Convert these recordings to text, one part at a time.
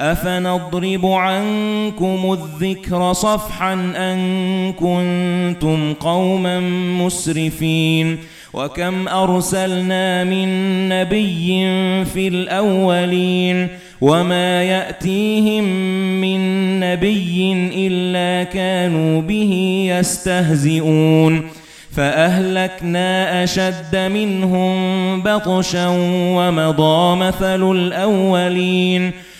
أَفَنَضْرِبُ عَنكُمُ الذِّكْرَ صَفْحًا أَن كُنتُمْ قَوْمًا مُسْرِفِينَ وَكَمْ أَرْسَلْنَا مِن نَّبِيٍّ فِي الْأَوَّلِينَ وَمَا يَأْتِيهِم مِّن نَّبِيٍّ إِلَّا كَانُوا بِهِ يَسْتَهْزِئُونَ فَأَهْلَكْنَا أَشَدَّ مِنْهُمْ بَطْشًا وَمَضَى مَثَلُ الْأَوَّلِينَ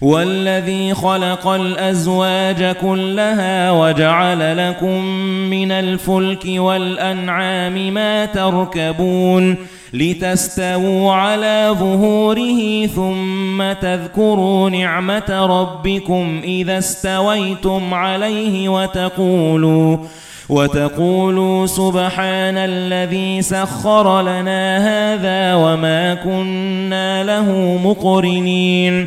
وَالَّذِي خَلَقَ الْأَزْوَاجَ كُلَّهَا وَجَعَلَ لَكُم مِّنَ الْفُلْكِ وَالْأَنْعَامِ مَا تَرْكَبُونَ لِتَسْتَوُوا عَلَى ظُهُورِهِ ثُمَّ تَذْكُرُوا نِعْمَةَ رَبِّكُمْ إِذَا اسْتَوَيْتُمْ عَلَيْهِ وَتَقُولُوا وَتَقُولُوا سُبْحَانَ الَّذِي سَخَّرَ لَنَا هَذَا وَمَا كُنَّا لَهُ مُقْرِنِينَ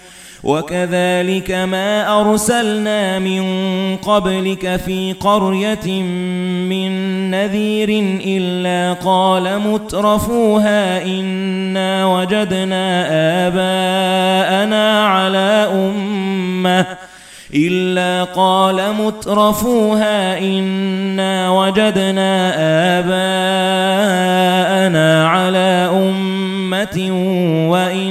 وَكَذَلِكَ مَا أَرْسَلْنَا مِن قَبْلِكَ فِي قَرْيَةٍ مِّن نَّذِيرٍ إِلَّا قَالَ مُتْرَفُوهَا إِنَّا وَجَدْنَا آبَاءَنَا عَلَى أُمَّةٍ إِلَّا قَالَ مُتْرَفُوهَا إِنَّا وَجَدْنَا آبَاءَنَا عَلَى أُمَّةٍ عَلَى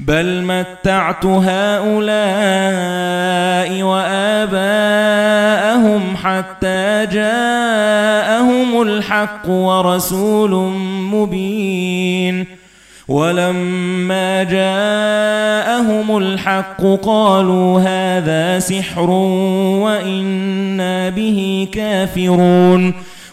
بَلْ مَتَّعْتُ هَؤُلَاءِ وَآبَاءَهُمْ حَتَّى جَاءَهُمُ الحق ورسول مبين. ولما جاءهم الحق قالوا هذا سحر وإنا به كافرون.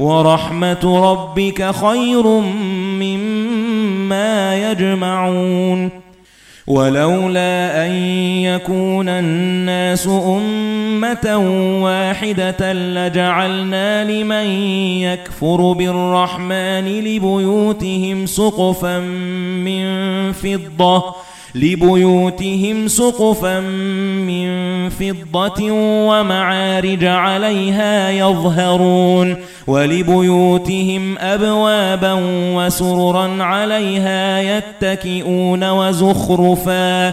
ورحمة ربك خير مما يجمعون. ولولا أن يكون الناس أمة واحدة لجعلنا لمن يكفر بالرحمن لبيوتهم سقفا من فضة لبيوتهم سقفا من فضة ومعارج عليها يظهرون ولبيوتهم أبوابا وسررا عليها يتكئون وزخرفا.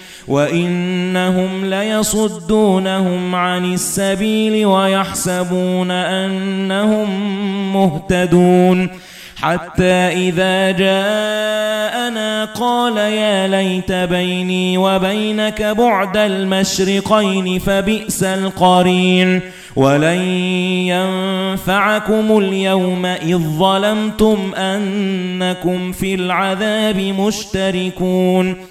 وَإِنَّهُمْ لَيَصُدُّونَهُمْ عَنِ السَّبِيلِ وَيَحْسَبُونَ أَنَّهُمْ مُهْتَدُونَ. حَتَّى إِذَا جَاءَنَا قَالَ يَا لَيْتَ بَيْنِي وَبَيْنَكَ بُعْدَ الْمَشْرِقَيْنِ فَبِئْسَ الْقَرِينُ. وَلَن يَنفَعَكُمُ الْيَوْمَ إِذ ظَّلَمْتُمْ أَنَّكُمْ فِي الْعَذَابِ مُشْتَرِكُونَ.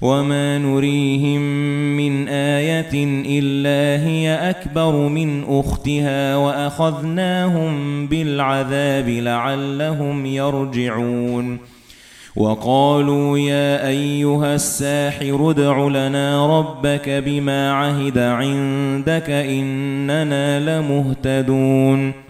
وَمَا نُرِيهِم مِّنْ آيَةٍ إِلَّا هِيَ أَكْبَرُ مِنْ أُخْتِهَا وَأَخَذْنَاهُمْ بِالْعَذَابِ لَعَلَّهُمْ يَرْجِعُونَ وَقَالُوا يَا أَيُّهَا السَّاحِرُ ادْعُ لَنَا رَبَّكَ بِمَا عَهِدَ عِندَكَ إِنَّنَا لَمُهْتَدُونَ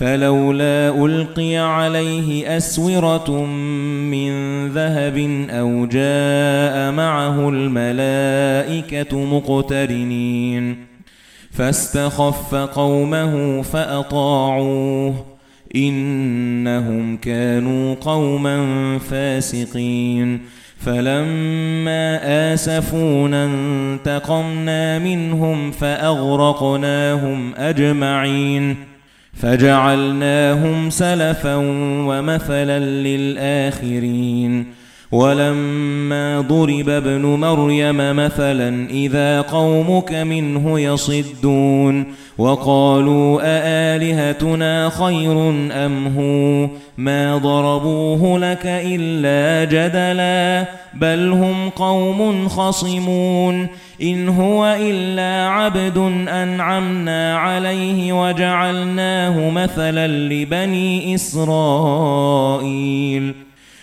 فَلَوْلَا أُلْقِيَ عَلَيْهِ أَسْوِرَةٌ مِّن ذَهَبٍ أَوْ جَاءَ مَعَهُ الْمَلَائِكَةُ مُقْتَرِنِينَ فَاسْتَخَفَّ قَوْمَهُ فَأَطَاعُوهُ إِنَّهُمْ كَانُوا قَوْمًا فَاسِقِينَ فَلَمَّا آسَفُونَا انتَقَمْنَا مِنْهُمْ فَأَغْرَقْنَاهُمْ أَجْمَعِينَ فَجَعَلْنَاهُمْ سَلَفًا وَمَثَلًا لِلْآخِرِينَ. وَلَمَّا ضُرِبَ ابْنُ مَرْيَمَ مَثَلًا إِذَا قَوْمُكَ مِنْهُ يَصِدُّونَ وَقَالُوا أَآلِهَتُنَا خَيْرٌ أَمْ هُوَ؟ مَا ضَرَبُوهُ لَكَ إِلَّا جَدَلًا بَلْ هُمْ قَوْمٌ خَصِمُونَ. إِنْ هُوَ إِلَّا عَبْدٌ أَنْعَمْنَا عَلَيْهِ وَجَعَلْنَاهُ مَثَلًا لِبَنِي إِسْرَائِيلَ.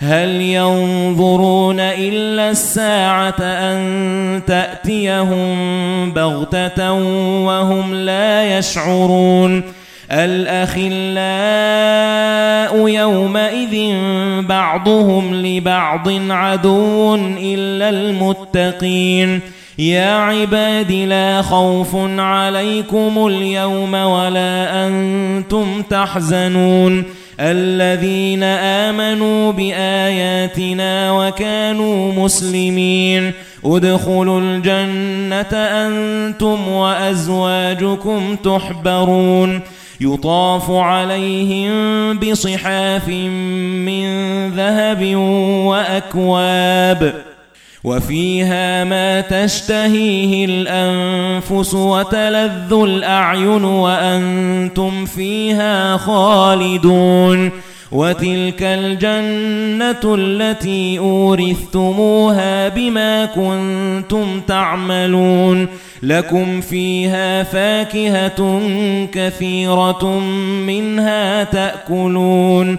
هَلْ يَنظُرُونَ إِلَّا السَّاعَةَ أَن تَأْتِيَهُم بَغْتَةً وَهُمْ لَا يَشْعُرُونَ الْأَخِلَّاءُ يَوْمَئِذٍ بَعْضُهُمْ لِبَعْضٍ عَدُوٌّ إِلَّا الْمُتَّقِينَ يَا عِبَادِ لَا خَوْفٌ عَلَيْكُمُ الْيَوْمَ وَلَا أَنْتُمْ تَحْزَنُونَ الَّذِينَ آمَنُوا بِآيَاتِنَا وَكَانُوا مُسْلِمِينَ. ادخلوا الجنة أنتم وأزواجكم تحبرون. يطاف عليهم بصحاف من ذهب وأكواب. وفيها ما تشتهيه الأنفس وتلذ الأعين وأنتم فيها خالدون وَتِلْكَ الْجَنَّةُ الَّتِي أُورِثْتُمُوهَا بِمَا كُنتُمْ تَعْمَلُونَ لَكُمْ فِيهَا فَاكِهَةٌ كَثِيرَةٌ مِنْهَا تَأْكُلُونَ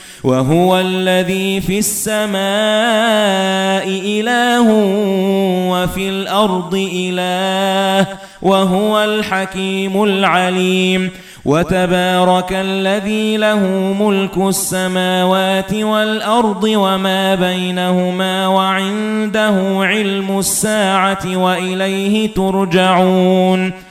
وَهُوَ الَّذِي فِي السَّمَاءِ إِلَٰهٌ وَفِي الْأَرْضِ إِلَٰهٌ وَهُوَ الْحَكِيمُ الْعَلِيمُ وَتَبَارَكَ الَّذِي لَهُ مُلْكُ السَّمَاوَاتِ وَالْأَرْضِ وَمَا بَيْنَهُمَا وَعِندَهُ عِلْمُ السَّاعَةِ وَإِلَيْهِ تُرْجَعُونَ